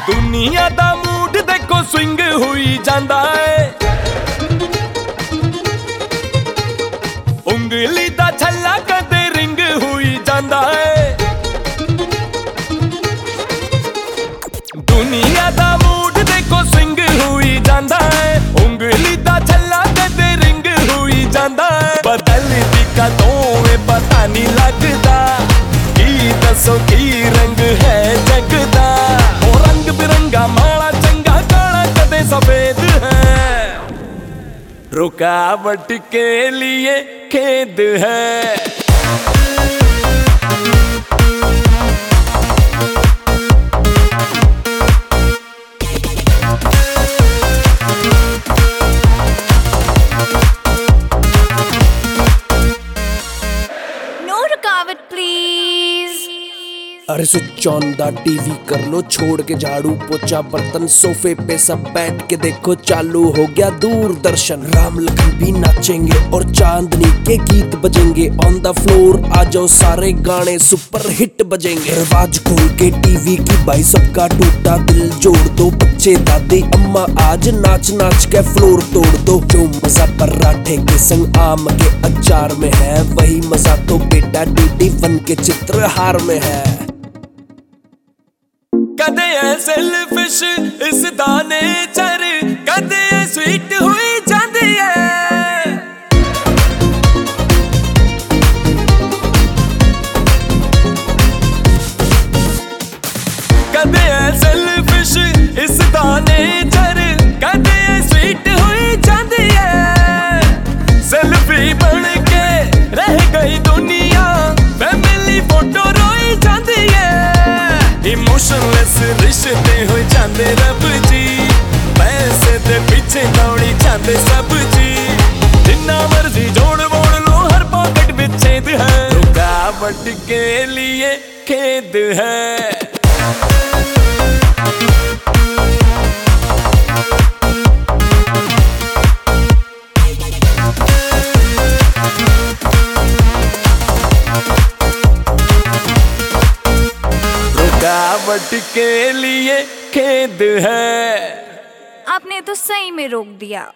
ਦੁਨੀਆ ਦਾ ਮੂਡ ਦੇਖੋ ਸਵਿੰਗ ਹੋਈ ਜਾਂਦਾ ਏ ਉਂਗਲੀ ਦਾ ਛੱਲਾ ਕਦੇ ਰਿੰਗ ਹੋਈ ਜਾਂਦਾ ਏ ਦੁਨੀਆ ਦਾ ਮੂਡ ਦੇਖੋ ਸਵਿੰਗ ਹੋਈ ਜਾਂਦਾ ਏ ਉਂਗਲੀ ਦਾ ਛੱਲਾ ਕਦੇ ਰਿੰਗ ਹੋਈ ਜਾਂਦਾ ਏ ਬਦਲਦੀ ਕਦੋਂ ਏ ਪਤਾ ਨਹੀਂ ਲੱਗਦਾ रुकावट के लिए खेद है। नो रुकावट प्लीज़ अरे स्विच ऑन दा टीवी कर लो, छोड़ के झाड़ू पोछा, बर्तन, सोफे पे सब बैठ के देखो, चालू हो गया दूरदर्शन। राम लखन भी नाचेंगे और चांदनी के गीत बजेंगे। ऑन द फ्लोर आ जाओ सारे गाने सुपर हिट बजेंगे। आवाज़ खोल के टीवी की भाई सबका टूटा दिल जोड़ दो, बच्चे, दादी, अम्मा, आज नाच नाच के फ्लोर तोड़ दो। जो मज़ा पराठे के संग आम के अचार में है, वही मज़ा तो बेटा डीडी वन के चित्रहार में है। ਕਦੇ ਐ ਸੈਲਫਿਸ਼ ਇਸ ਦਾ ਨੇਚਰ ਕਦੇ ਐ ਸਵੀਟ ਹੋਈ ਜਾਂਦੀ ਐ। ਕਦੇ ਐ ਸੈਲਫਿਸ਼ ਇਸ ਦਾ ਨੇਚਰ ਮੋਸ਼ਨਲੈਸ ਰਿਸ਼ਤੇ ਹੋਏ ਜਾਂਦੇ ਰੱਬ ਜੀ। ਪੈਸੇ ਦੇ ਪਿੱਛੇ ਦੌੜੀ ਜਾਂਦੇ ਸਭ ਜੀ। ਜਿੰਨਾ ਮਰਜ਼ੀ ਜੋੜ ਵੋੜ ਲੋ ਹਰ ਪਾਕਟ ਵਿੱਚ ਛੇਦ ਹੈ। ਰੁਕਾਵਟ ਕੇ ਲਈ ਖੇਦ ਹੈ। रुकावट के लिए खेद है। आपने तो सही में रोक दिया।